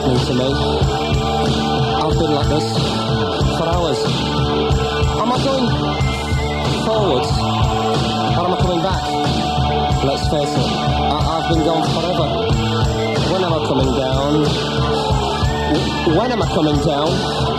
happening to me. I've been like this for hours. Am I going forwards or am I coming back? Let's face it, I- have been gone forever. When am I coming down? When am I coming down?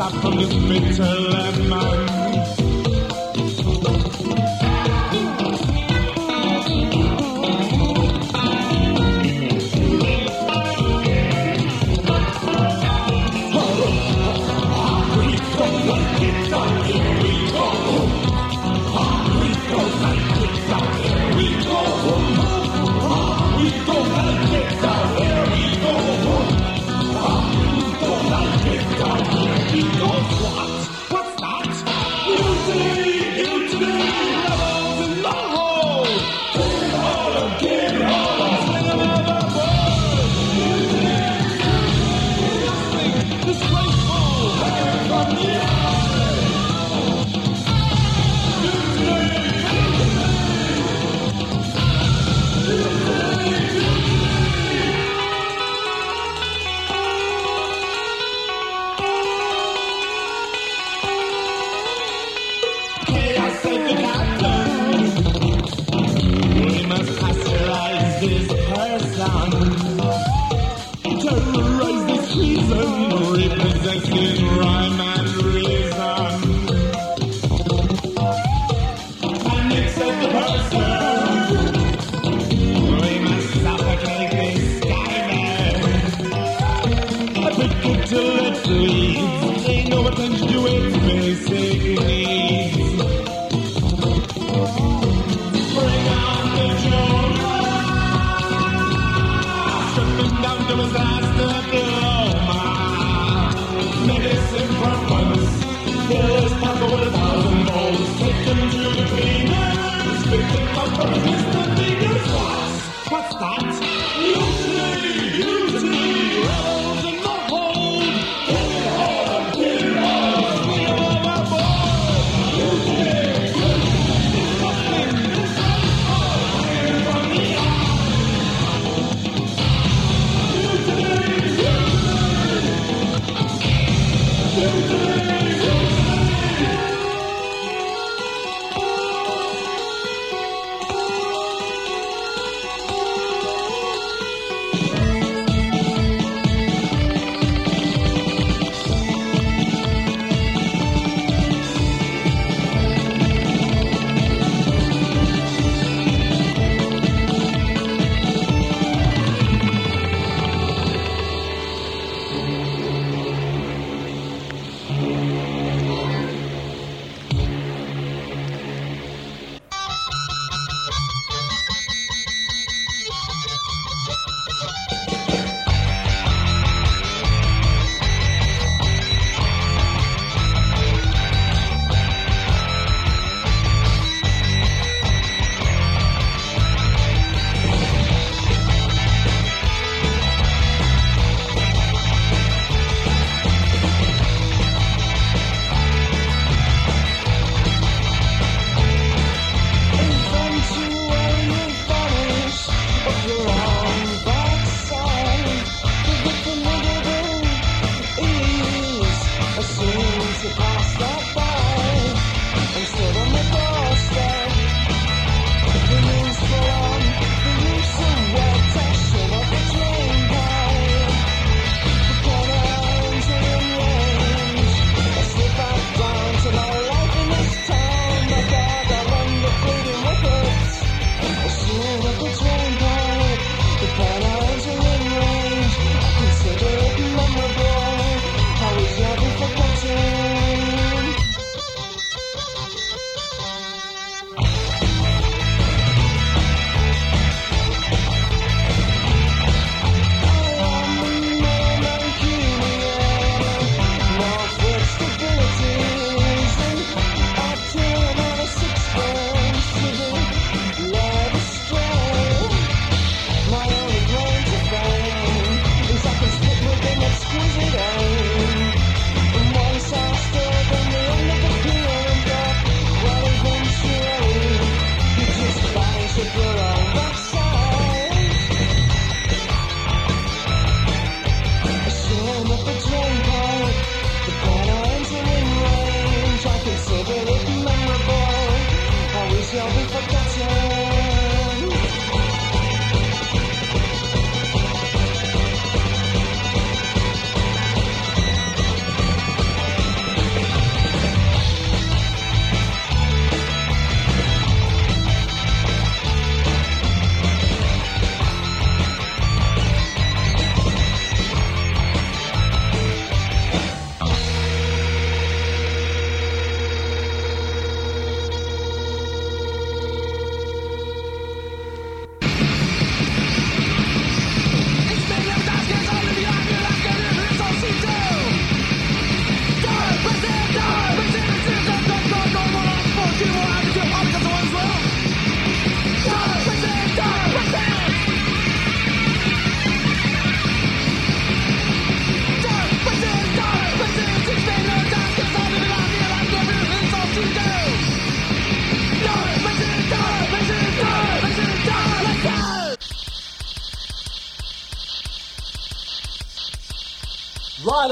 Sap from his bitter lemon.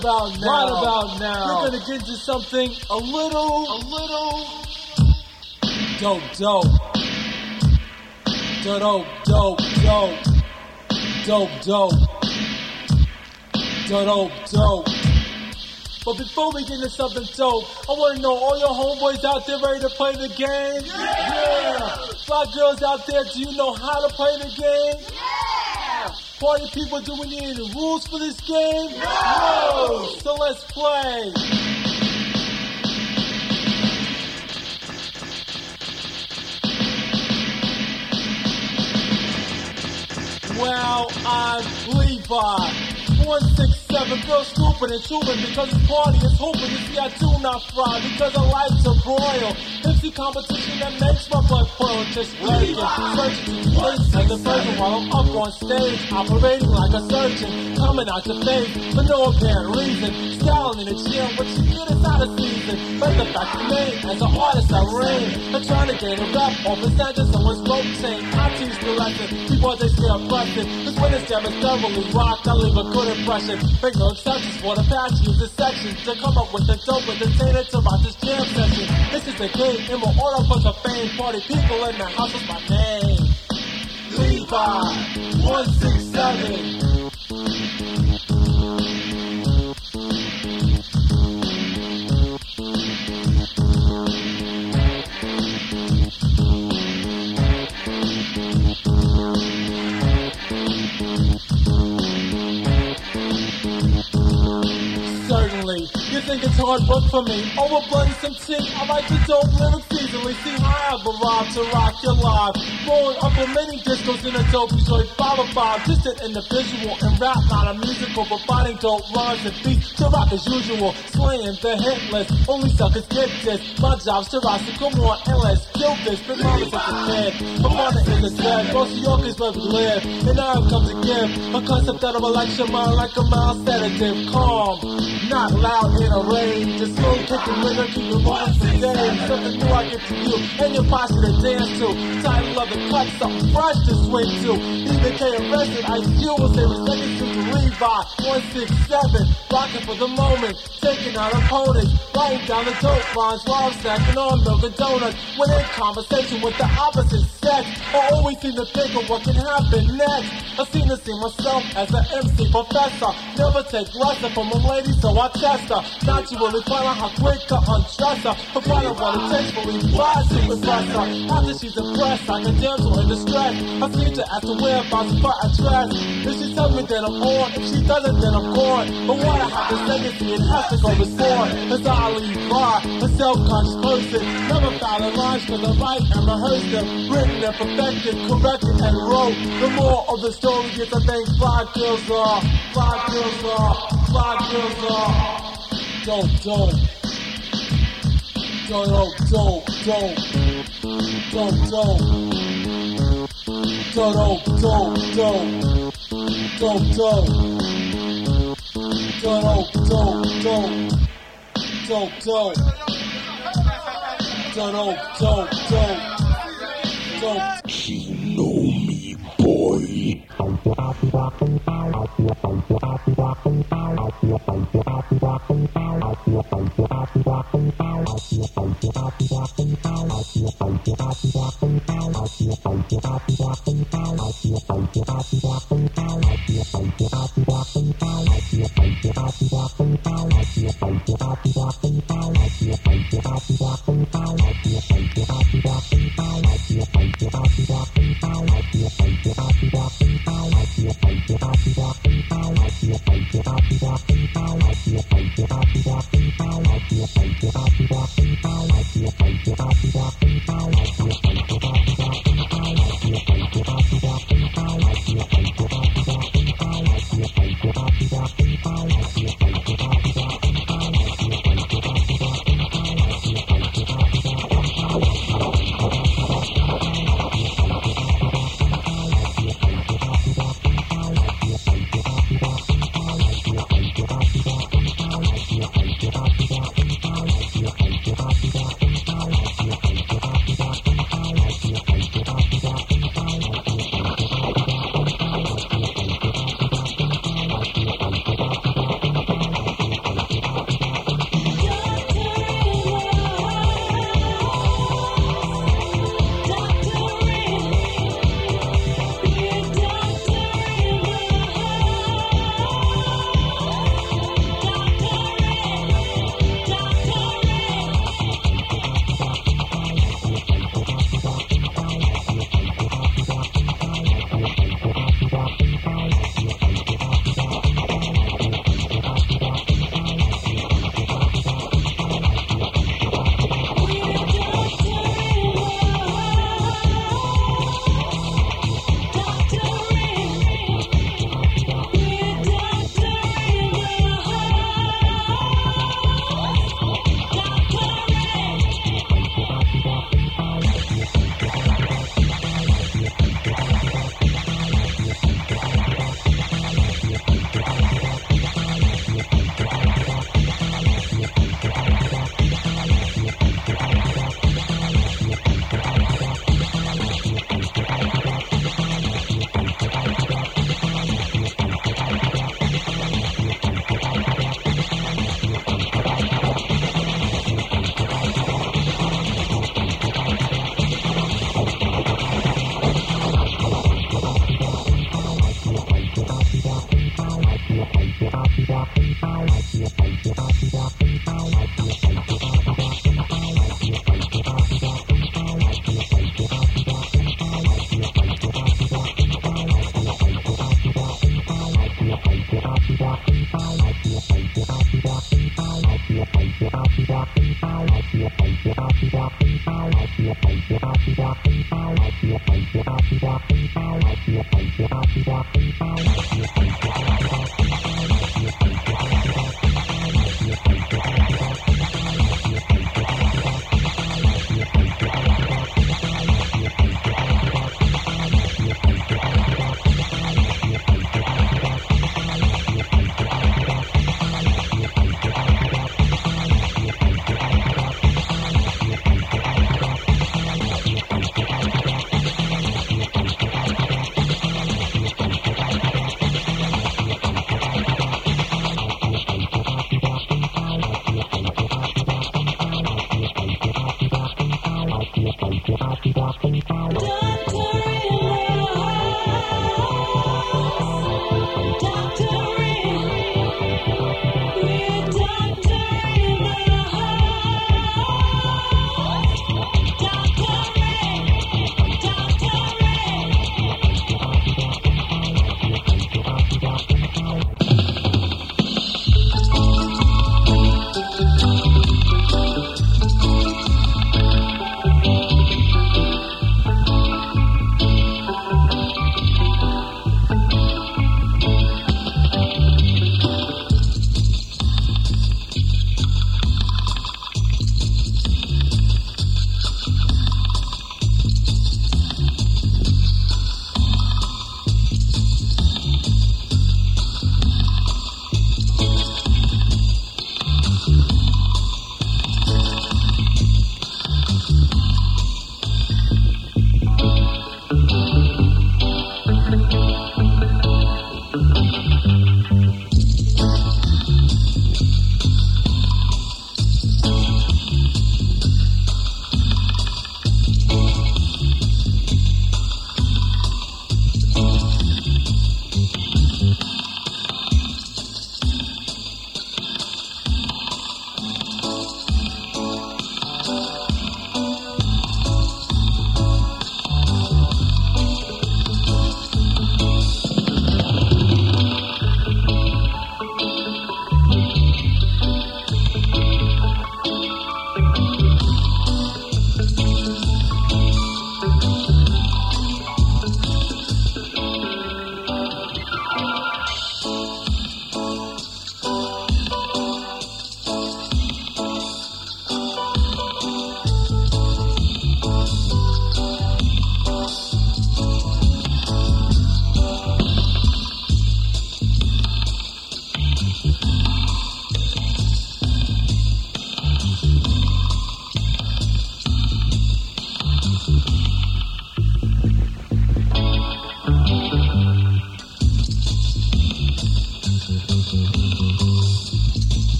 About now. Right about now. We're gonna get into something a little, A little dope, dope. Dope, dope, dope. Dope, dope. Dope, dope. But before we get into something dope, I want to know all your homeboys out there ready to play the game? Yeah! Fly girls out there, do you know how to play the game? Yeah! Party people, do we need any rules for this game? No! So let's play! Well, I'm Levi. 167, girl stupid and stupid because this party is hooping. You see, I do not fry because I like to broil. Hipsy competition that makes my blood boil. Just lurking, searching to place as a virgin while I'm up on stage, operating like a surgeon, coming out your face for no apparent reason. Styling in a chair, what you get is out of season. But the fact remains, as an artist, I reign. I'm trying to gain a rap off the center, someone's smoke chain. I teach the lesson, people they stay oppressive. This when this jam is thoroughly rocked, I leave a good impression. No exceptions for the patch, use the sections to come up with the dope entertainer to rock this jam session. This is the game, order for the fame. Party people in the house is my name. Levi, 167. Hard work for me. Oh, Overblowing some tea, I write the dope lyrics easily. See how I've arrived to rock your life. Rolling up on many discos in a dope five or five. Just an individual and rap, not a musical, but providing dope rhymes and beats to rock as usual. Slaying the hit list, only suckers get this. My job's to come on and let's kill this. Been mama since a kid, my mother is a dead. Most New York is where we live, and now I've come to give a concept that will relax your mind like a mild sedative. Calm, not loud in a rage. Just slow kicking rhythm, keep it rolling for. Something new I get to you, and your posture to dance to. Title of the cut, something fresh to swing to. Even K arrested, I still will say respect to the Levi. 167, rocking for the moment, taking out opponents, writing down the dope lines while I'm snacking on milk donuts. When in conversation with the opposite sex, I always seem to think of what can happen next. I seem to see myself as an MC professor. Never take lesson from a lady, so I test her. Naturally find out how quick to undress her. Provide her what it takes for Levi to impress her. After she's impressed, I can damsel in distress. I seem to ask her whereabouts for address. If she tells me that I'm on, if she doesn't, then I'm gone. But what I have to say is it has to go before. As I leave by, a self-conscious person. Never found the lines cause I write and rehearse them. Written and perfected, corrected and wrote. The more of the story is I think fly girls are, fly girls are, fly girls are. Dope, dope. Dope, dope, dope. Dope, dope. Dope, dope, dope. Dope, dope. Dope, dope, dope. Dope, dope. Dope, dope, boy. Dope. Done.